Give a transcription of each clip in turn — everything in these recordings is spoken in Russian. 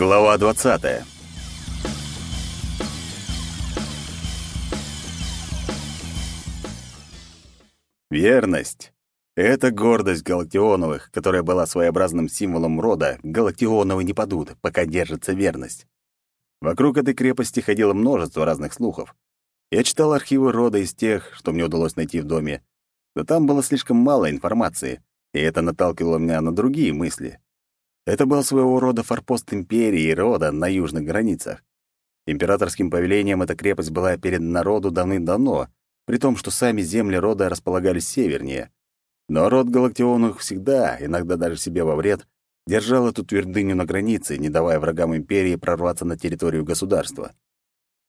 Глава 20. Верность. Это гордость Галактионовых, которая была своеобразным символом рода. Галактионовы не падут, пока держится верность. Вокруг этой крепости ходило множество разных слухов. Я читал архивы рода из тех, что мне удалось найти в доме, но там было слишком мало информации, и это наталкивало меня на другие мысли. Это был своего рода форпост империи и рода на южных границах. Императорским повелением эта крепость была передана народу давным-давно, при том, что сами земли рода располагались севернее. Но род Галактионовых всегда, иногда даже себе во вред, держал эту твердыню на границе, не давая врагам империи прорваться на территорию государства.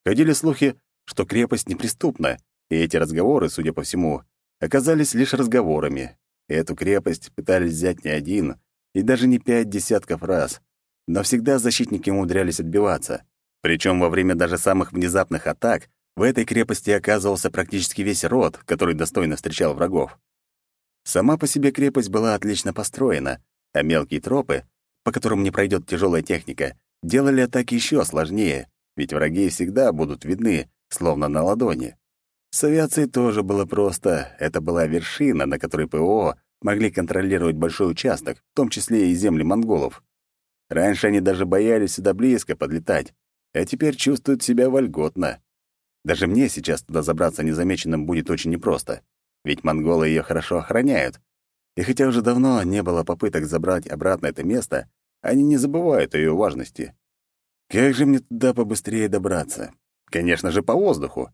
Ходили слухи, что крепость неприступна, и эти разговоры, судя по всему, оказались лишь разговорами. Эту крепость пытались взять не один, и даже не пять десятков раз. Но всегда защитники умудрялись отбиваться. Причем во время даже самых внезапных атак в этой крепости оказывался практически весь род, который достойно встречал врагов. Сама по себе крепость была отлично построена, а мелкие тропы, по которым не пройдет тяжелая техника, делали атаки еще сложнее, ведь враги всегда будут видны, словно на ладони. С авиацией тоже было просто. Это была вершина, на которой ПО могли контролировать большой участок, в том числе и земли монголов. Раньше они даже боялись сюда близко подлетать, а теперь чувствуют себя вольготно. Даже мне сейчас туда забраться незамеченным будет очень непросто, ведь монголы ее хорошо охраняют. И хотя уже давно не было попыток забрать обратно это место, они не забывают о ее важности. Как же мне туда побыстрее добраться? Конечно же, по воздуху.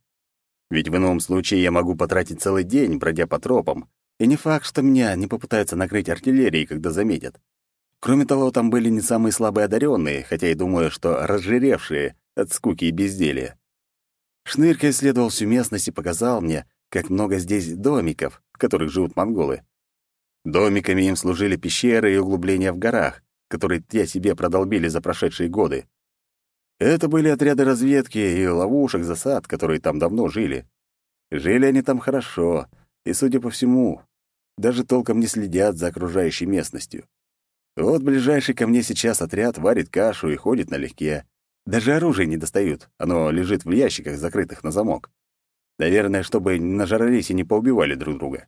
Ведь в ином случае я могу потратить целый день, бродя по тропам, и не факт, что меня не попытаются накрыть артиллерией, когда заметят. Кроме того, там были не самые слабые одаренные, хотя и думаю, что разжиревшие от скуки и безделья. Шнырька исследовал всю местность и показал мне, как много здесь домиков, в которых живут монголы. Домиками им служили пещеры и углубления в горах, которые те себе продолбили за прошедшие годы. Это были отряды разведки и ловушек, засад, которые там давно жили. Жили они там хорошо, и, судя по всему, даже толком не следят за окружающей местностью. Вот ближайший ко мне сейчас отряд варит кашу и ходит налегке. Даже оружие не достают, оно лежит в ящиках, закрытых на замок. Наверное, чтобы не нажрались и не поубивали друг друга.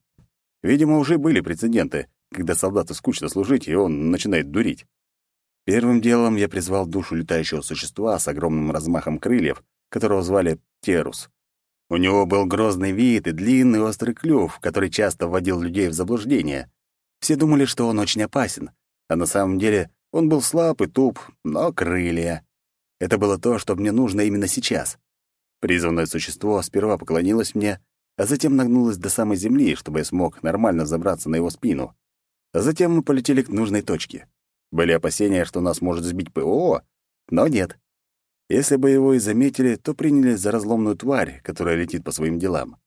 Видимо, уже были прецеденты, когда солдату скучно служить, и он начинает дурить. Первым делом я призвал душу летающего существа с огромным размахом крыльев, которого звали Терус. У него был грозный вид и длинный острый клюв, который часто вводил людей в заблуждение. Все думали, что он очень опасен, а на самом деле он был слаб и туп, но крылья. Это было то, что мне нужно именно сейчас. Призванное существо сперва поклонилось мне, а затем нагнулось до самой земли, чтобы я смог нормально забраться на его спину. А затем мы полетели к нужной точке. Были опасения, что нас может сбить ПО, но нет. Если бы его и заметили, то приняли за разломную тварь, которая летит по своим делам.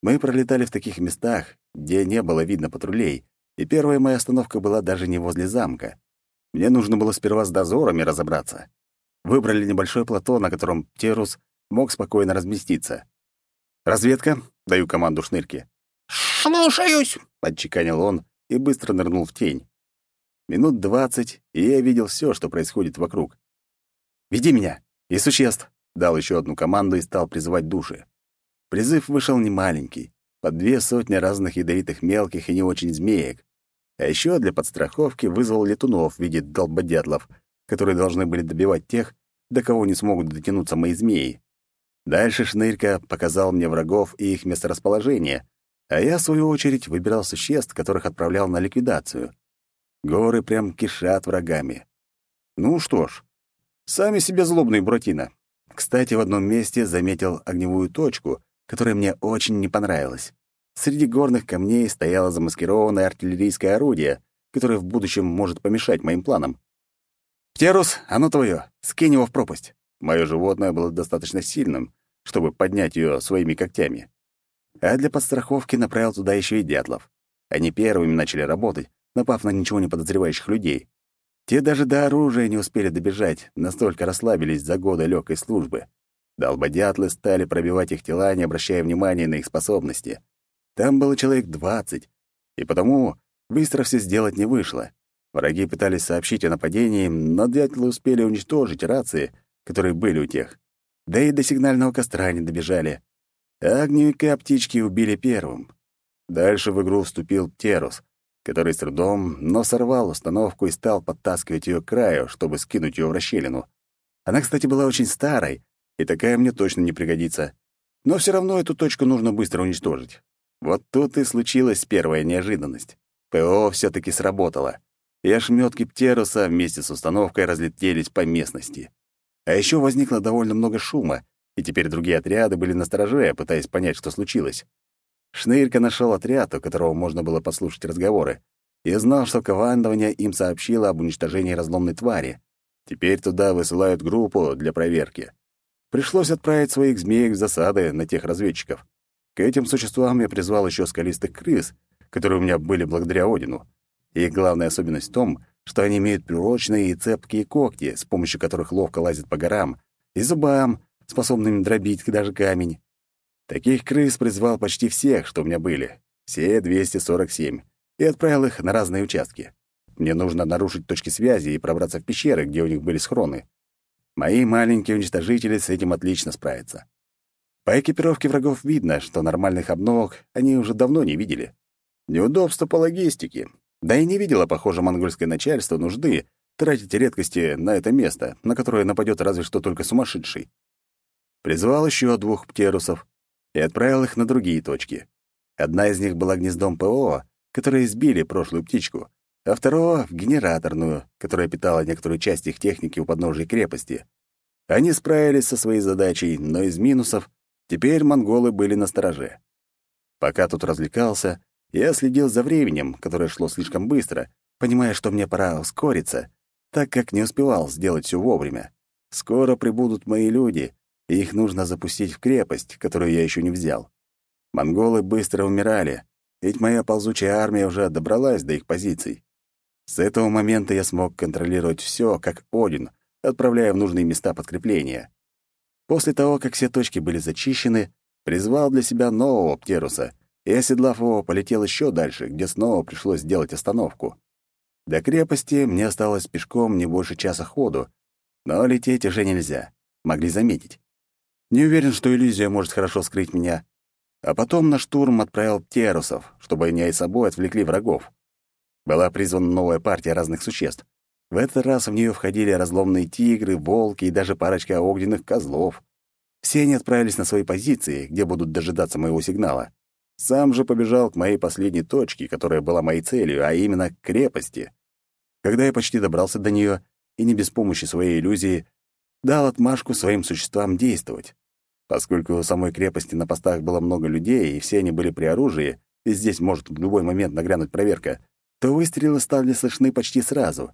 Мы пролетали в таких местах, где не было видно патрулей, и первая моя остановка была даже не возле замка. Мне нужно было сперва с дозорами разобраться. Выбрали небольшое плато, на котором Терус мог спокойно разместиться. «Разведка?» — даю команду шнырке. «Слушаюсь!» — отчеканил он и быстро нырнул в тень. Минут двадцать, и я видел все, что происходит вокруг. «Веди меня!» «И существ!» — дал еще одну команду и стал призывать души. Призыв вышел немаленький, под две сотни разных ядовитых мелких и не очень змеек. А еще для подстраховки вызвал летунов в виде долбодятлов, которые должны были добивать тех, до кого не смогут дотянуться мои змеи. Дальше Шнырька показал мне врагов и их месторасположение, а я, в свою очередь, выбирал существ, которых отправлял на ликвидацию. Горы прям кишат врагами. Ну что ж, Сами себе злобные Буратино. Кстати, в одном месте заметил огневую точку, которая мне очень не понравилась. Среди горных камней стояло замаскированное артиллерийское орудие, которое в будущем может помешать моим планам. «Птерус, оно твое, скинь его в пропасть». Мое животное было достаточно сильным, чтобы поднять ее своими когтями. А для подстраховки направил туда еще и дятлов. Они первыми начали работать, напав на ничего не подозревающих людей. Те даже до оружия не успели добежать, настолько расслабились за годы легкой службы. Долбодятлы стали пробивать их тела, не обращая внимания на их способности. Там было человек двадцать, и потому быстро все сделать не вышло. Враги пытались сообщить о нападении, но дятлы успели уничтожить рации, которые были у тех. Да и до сигнального костра не добежали. А огневика птички убили первым. Дальше в игру вступил Терус, который с трудом, но сорвал установку и стал подтаскивать ее к краю, чтобы скинуть ее в расщелину. Она, кстати, была очень старой, и такая мне точно не пригодится. Но все равно эту точку нужно быстро уничтожить. Вот тут и случилась первая неожиданность. ПО все таки сработало, и ошметки Птеруса вместе с установкой разлетелись по местности. А еще возникло довольно много шума, и теперь другие отряды были настороже, пытаясь понять, что случилось. Шнырька нашел отряд, у которого можно было послушать разговоры, и знал, что командование им сообщило об уничтожении разломной твари. Теперь туда высылают группу для проверки. Пришлось отправить своих змеек в засады на тех разведчиков. К этим существам я призвал еще скалистых крыс, которые у меня были благодаря Одину. Их главная особенность в том, что они имеют прочные и цепкие когти, с помощью которых ловко лазят по горам, и зубам, способными дробить даже камень. Таких крыс призвал почти всех, что у меня были, все 247, и отправил их на разные участки. Мне нужно нарушить точки связи и пробраться в пещеры, где у них были схроны. Мои маленькие уничтожители с этим отлично справятся. По экипировке врагов видно, что нормальных обновок они уже давно не видели. Неудобство по логистике. Да и не видело, похоже, монгольское начальство нужды тратить редкости на это место, на которое нападет разве что только сумасшедший. Призвал еще двух птерусов и отправил их на другие точки. Одна из них была гнездом ПО, которые сбили прошлую птичку, а второго — в генераторную, которая питала некоторую часть их техники у подножия крепости. Они справились со своей задачей, но из минусов теперь монголы были на стороже. Пока тут развлекался, я следил за временем, которое шло слишком быстро, понимая, что мне пора ускориться, так как не успевал сделать все вовремя. Скоро прибудут мои люди, и их нужно запустить в крепость, которую я еще не взял. Монголы быстро умирали, ведь моя ползучая армия уже добралась до их позиций. С этого момента я смог контролировать все, как Один, отправляя в нужные места подкрепления. После того, как все точки были зачищены, призвал для себя нового Птеруса и, оседлав его, полетел еще дальше, где снова пришлось сделать остановку. До крепости мне осталось пешком не больше часа ходу, но лететь уже нельзя, могли заметить. Не уверен, что иллюзия может хорошо скрыть меня. А потом на штурм отправил Птерусов, чтобы они и собой отвлекли врагов. Была призвана новая партия разных существ. В этот раз в нее входили разломные тигры, волки и даже парочка огненных козлов. Все они отправились на свои позиции, где будут дожидаться моего сигнала. Сам же побежал к моей последней точке, которая была моей целью, а именно к крепости. Когда я почти добрался до нее и не без помощи своей иллюзии, дал отмашку своим существам действовать. Поскольку у самой крепости на постах было много людей, и все они были при оружии, и здесь может в любой момент нагрянуть проверка, то выстрелы стали слышны почти сразу.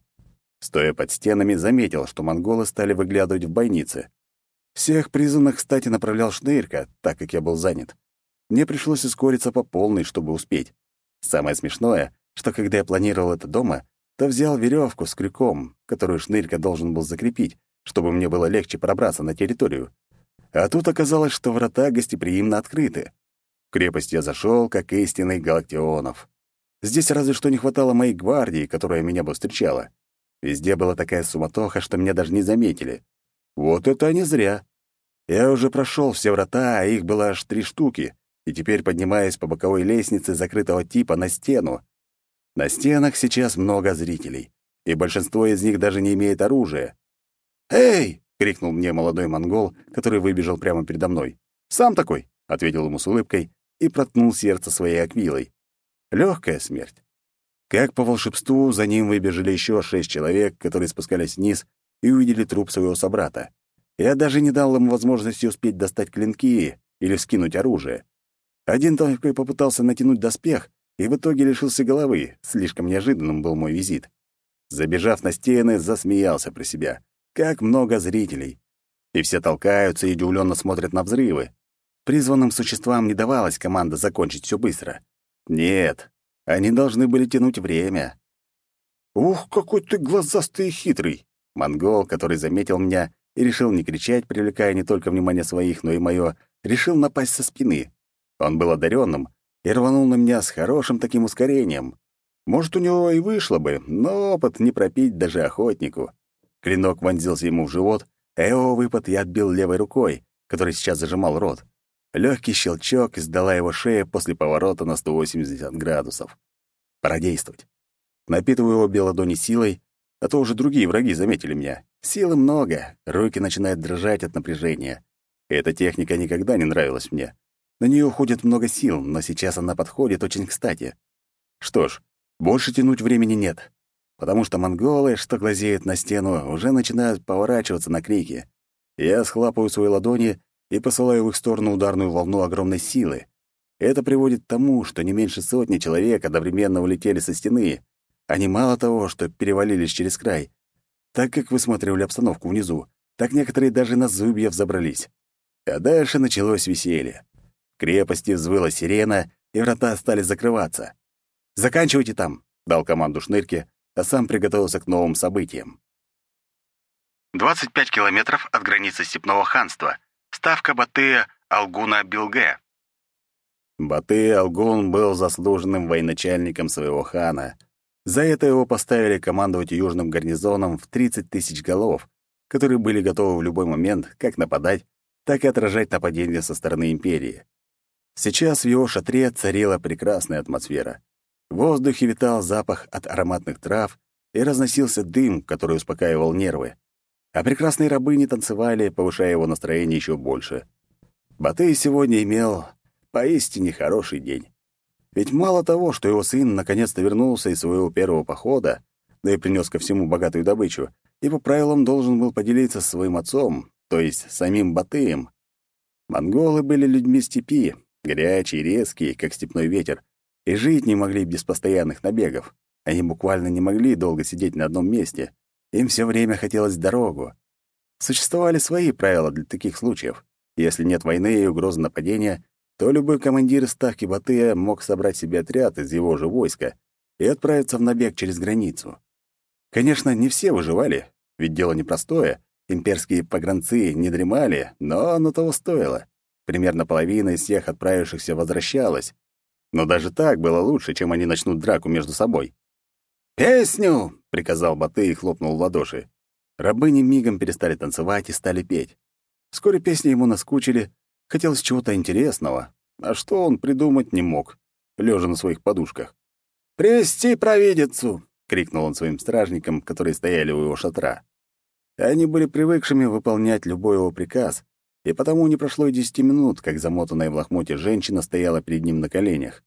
Стоя под стенами, заметил, что монголы стали выглядывать в бойнице. Всех призванных, кстати, направлял Шнырька, так как я был занят. Мне пришлось ускориться по полной, чтобы успеть. Самое смешное, что когда я планировал это дома, то взял веревку с крюком, которую Шнырька должен был закрепить, чтобы мне было легче пробраться на территорию. А тут оказалось, что врата гостеприимно открыты. В крепость я зашел, как истинный Галактионов. Здесь разве что не хватало моей гвардии, которая меня бы встречала. Везде была такая суматоха, что меня даже не заметили. Вот это не зря. Я уже прошел все врата, а их было аж три штуки, и теперь поднимаюсь по боковой лестнице закрытого типа на стену. На стенах сейчас много зрителей, и большинство из них даже не имеет оружия. «Эй!» — крикнул мне молодой монгол, который выбежал прямо передо мной. «Сам такой!» — ответил ему с улыбкой и проткнул сердце своей аквилой. Легкая смерть. Как по волшебству, за ним выбежали еще шесть человек, которые спускались вниз и увидели труп своего собрата. Я даже не дал им возможности успеть достать клинки или вскинуть оружие. Один только попытался натянуть доспех и в итоге лишился головы. Слишком неожиданным был мой визит. Забежав на стены, засмеялся про себя. Как много зрителей. И все толкаются и удивленно смотрят на взрывы. Призванным существам не давалась команда закончить все быстро. Нет, они должны были тянуть время. «Ух, какой ты глазастый и хитрый!» Монгол, который заметил меня и решил не кричать, привлекая не только внимание своих, но и мое, решил напасть со спины. Он был одаренным и рванул на меня с хорошим таким ускорением. Может, у него и вышло бы, но опыт не пропить даже охотнику. Клинок вонзился ему в живот, а его выпад я отбил левой рукой, который сейчас зажимал рот. Легкий щелчок издала его шея после поворота на 180 градусов. Пора действовать. Напитываю обе ладони силой, а то уже другие враги заметили меня. Силы много, руки начинают дрожать от напряжения. Эта техника никогда не нравилась мне. На нее уходит много сил, но сейчас она подходит очень кстати. Что ж, больше тянуть времени нет, потому что монголы, что глазеют на стену, уже начинают поворачиваться на крики. Я схлапываю свои ладони и посылаю в их сторону ударную волну огромной силы. Это приводит к тому, что не меньше сотни человек одновременно улетели со стены. Они мало того, что перевалились через край, так как высматривали обстановку внизу, так некоторые даже на зубья взобрались. А дальше началось веселье. В крепости взвыла сирена, и врата стали закрываться. «Заканчивайте там», — дал команду Шнырке, а сам приготовился к новым событиям. 25 километров от границы Степного ханства. Ставка Батыя Алгуна-Билге. Батый Алгун был заслуженным военачальником своего хана. За это его поставили командовать южным гарнизоном в 30 тысяч голов, которые были готовы в любой момент как нападать, так и отражать нападения со стороны империи. Сейчас в его шатре царила прекрасная атмосфера. В воздухе витал запах от ароматных трав и разносился дым, который успокаивал нервы. А прекрасные рабы не танцевали, повышая его настроение еще больше. Батый сегодня имел поистине хороший день. Ведь мало того, что его сын наконец-то вернулся из своего первого похода, да и принес ко всему богатую добычу, и по правилам должен был поделиться со своим отцом, то есть самим Батыем. Монголы были людьми степи, горячие, резкие, как степной ветер, и жить не могли без постоянных набегов. Они буквально не могли долго сидеть на одном месте. Им все время хотелось дорогу. Существовали свои правила для таких случаев. Если нет войны и угрозы нападения, то любой командир ставки Батыя мог собрать себе отряд из его же войска и отправиться в набег через границу. Конечно, не все выживали, ведь дело непростое. Имперские погранцы не дремали, но оно того стоило. Примерно половина из всех отправившихся возвращалась, но даже так было лучше, чем они начнут драку между собой. «Песню!» — приказал Баты и хлопнул в ладоши. Рабыни мигом перестали танцевать и стали петь. Вскоре песни ему наскучили, хотелось чего-то интересного, а что он придумать не мог, лежа на своих подушках. «Привести провидицу!» — крикнул он своим стражникам, которые стояли у его шатра. Они были привыкшими выполнять любой его приказ, и потому не прошло и десяти минут, как замотанная в лохмоте женщина стояла перед ним на коленях.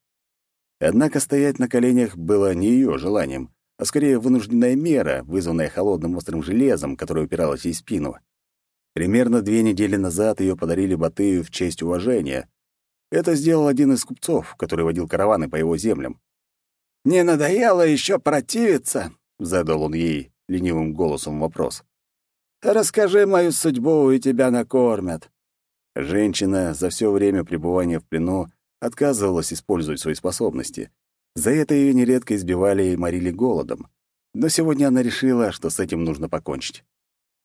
Однако стоять на коленях было не ее желанием, а скорее вынужденная мера, вызванная холодным острым железом, которое упиралось ей в спину. Примерно две недели назад ее подарили Батыю в честь уважения. Это сделал один из купцов, который водил караваны по его землям. «Не надоело еще противиться?» — задал он ей ленивым голосом вопрос. Расскажи мою судьбу, и тебя накормят». Женщина за все время пребывания в плену отказывалась использовать свои способности. За это ее нередко избивали и морили голодом. Но сегодня она решила, что с этим нужно покончить.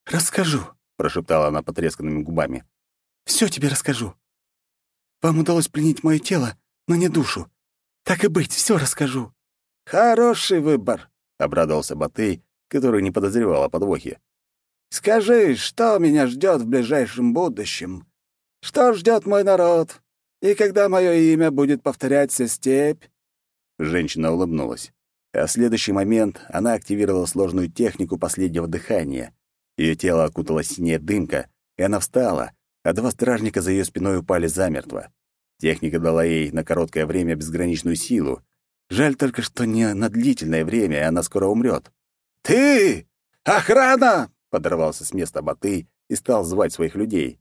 «Расскажу», — прошептала она потресканными губами. «Все тебе расскажу. Вам удалось пленить мое тело, но не душу. Так и быть, все расскажу». «Хороший выбор», — обрадовался Батый, который не подозревал о подвохе. Скажи, что меня ждет в ближайшем будущем? Что ждет мой народ? И когда мое имя будет повторяться степь?» Женщина улыбнулась. А в следующий момент она активировала сложную технику последнего дыхания. Ее тело окутала синяя дымка, и она встала, а два стражника за ее спиной упали замертво. Техника дала ей на короткое время безграничную силу. Жаль только, что не на длительное время, и она скоро умрет. «Ты! Охрана!» Подорвался с места Баты и стал звать своих людей.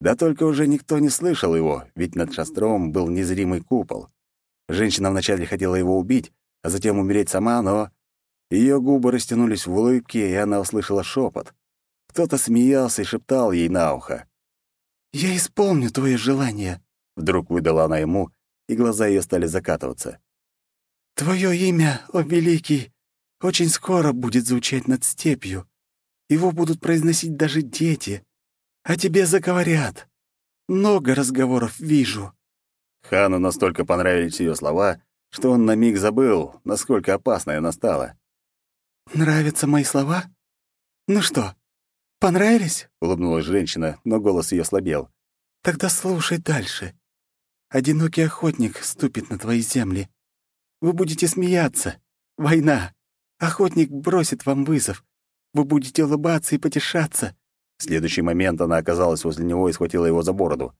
Да только уже никто не слышал его, ведь над шастром был незримый купол. Женщина вначале хотела его убить, а затем умереть сама, но... Ее губы растянулись в улыбке, и она услышала шепот. Кто-то смеялся и шептал ей на ухо. «Я исполню твое желание», — вдруг выдала она ему, и глаза ее стали закатываться. «Твое имя, о великий, очень скоро будет звучать над степью. Его будут произносить даже дети. А тебе заговорят. Много разговоров вижу». Хану настолько понравились ее слова, что он на миг забыл, насколько опасной она стала. «Нравятся мои слова? Ну что, понравились?» — улыбнулась женщина, но голос ее слабел. «Тогда слушай дальше. Одинокий охотник ступит на твои земли. Вы будете смеяться. Война. Охотник бросит вам вызов. Вы будете улыбаться и потешаться. В следующий момент она оказалась возле него и схватила его за бороду.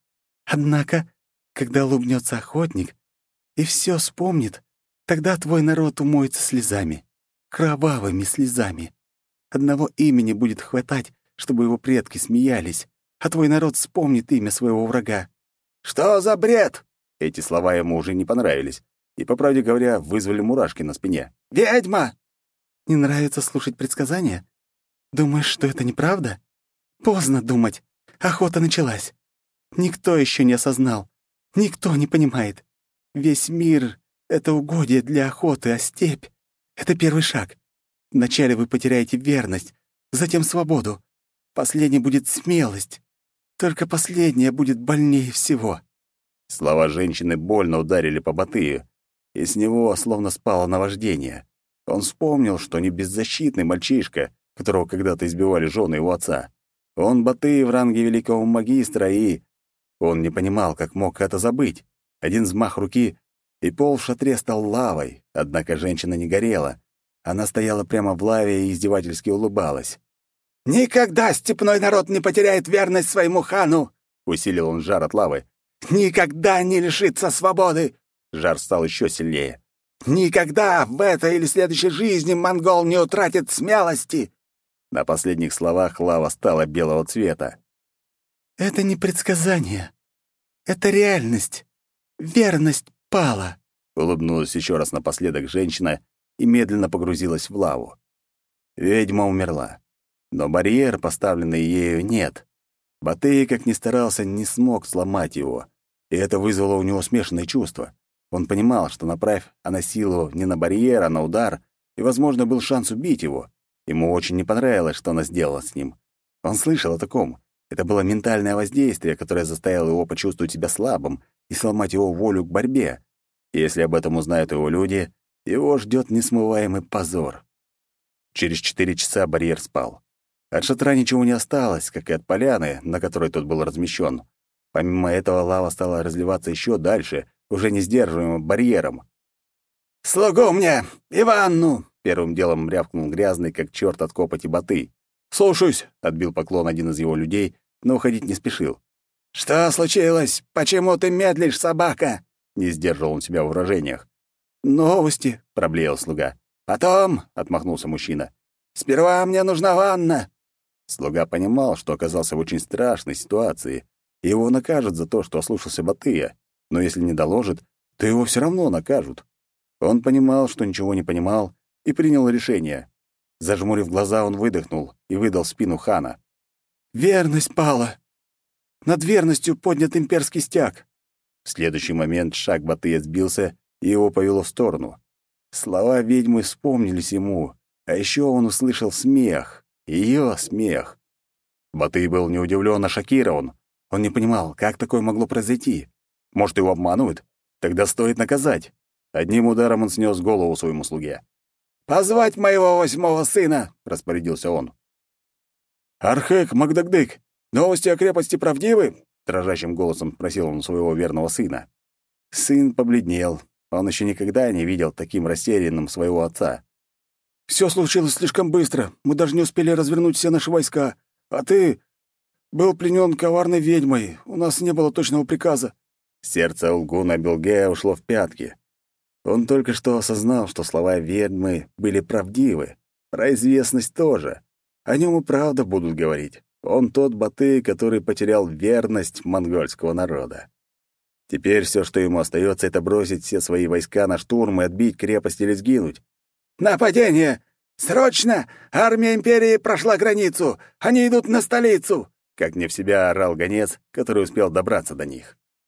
Однако, когда улыбнется охотник и все вспомнит, тогда твой народ умоется слезами, кровавыми слезами. Одного имени будет хватать, чтобы его предки смеялись, а твой народ вспомнит имя своего врага. «Что за бред?» Эти слова ему уже не понравились и, по правде говоря, вызвали мурашки на спине. «Ведьма!» «Не нравится слушать предсказания? Думаешь, что это неправда? Поздно думать. Охота началась. Никто еще не осознал. Никто не понимает. Весь мир — это угодье для охоты, а степь — это первый шаг. Вначале вы потеряете верность, затем свободу. Последней будет смелость. Только последняя будет больнее всего». Слова женщины больно ударили по Батыю, и с него словно спало наваждение. Он вспомнил, что не беззащитный мальчишка, которого когда-то избивали жены его отца. Он Батый в ранге великого магистра и... Он не понимал, как мог это забыть. Один взмах руки, и пол в шатре стал лавой, однако женщина не горела. Она стояла прямо в лаве и издевательски улыбалась. «Никогда степной народ не потеряет верность своему хану!» — усилил он жар от лавы. «Никогда не лишится свободы!» Жар стал еще сильнее. «Никогда в этой или следующей жизни монгол не утратит смелости!» На последних словах лава стала белого цвета. «Это не предсказание. Это реальность. Верность пала», — улыбнулась еще раз напоследок женщина и медленно погрузилась в лаву. Ведьма умерла. Но барьер, поставленный ею, нет. Батый, как ни старался, не смог сломать его, и это вызвало у него смешанные чувства. Он понимал, что направь она силу не на барьер, а на удар, и, возможно, был шанс убить его. Ему очень не понравилось, что она сделала с ним. Он слышал о таком. Это было ментальное воздействие, которое заставило его почувствовать себя слабым и сломать его волю к борьбе. Если об этом узнают его люди, его ждет несмываемый позор. Через четыре часа барьер спал. От шатра ничего не осталось, как и от поляны, на которой тот был размещен. Помимо этого лава стала разливаться еще дальше, уже не сдерживаемым барьером. «Слугу мне! Иванну!» Первым делом рявкнул грязный, как черт от копоти боты. «Слушаюсь!» — отбил поклон один из его людей, но уходить не спешил. «Что случилось? Почему ты медлишь, собака?» Не сдерживал он себя в выражениях. «Новости!» — проблеял слуга. «Потом!» — отмахнулся мужчина. «Сперва мне нужна ванна!» Слуга понимал, что оказался в очень страшной ситуации, его накажут за то, что ослушался Батыя. Но если не доложит, то его все равно накажут. Он понимал, что ничего не понимал, и принял решение. Зажмурив глаза, он выдохнул и выдал спину хана. «Верность пала! Над верностью поднят имперский стяг!» В следующий момент шаг Батыя сбился, и его повело в сторону. Слова ведьмы вспомнились ему, а еще он услышал смех, ее смех. Батый был не удивлен, а шокирован. Он не понимал, как такое могло произойти. Может, его обманывают? Тогда стоит наказать. Одним ударом он снес голову своему слуге. «Позвать моего восьмого сына!» — распорядился он. «Архек Магдагдык, новости о крепости правдивы?» — дрожащим голосом спросил он своего верного сына. Сын побледнел. Он еще никогда не видел таким растерянным своего отца. «Все случилось слишком быстро. Мы даже не успели развернуть все наши войска. А ты был пленен коварной ведьмой. У нас не было точного приказа». Сердце Улгуна Белгея ушло в пятки. Он только что осознал, что слова ведьмы были правдивы. Про известность тоже. О нем и правда будут говорить. Он тот Баты, который потерял верность монгольского народа. Теперь все, что ему остается, это бросить все свои войска на штурм и отбить крепость или сгинуть. «Нападение! Срочно! Армия Империи прошла границу! Они идут на столицу!» Как не в себя орал гонец, который успел добраться до них.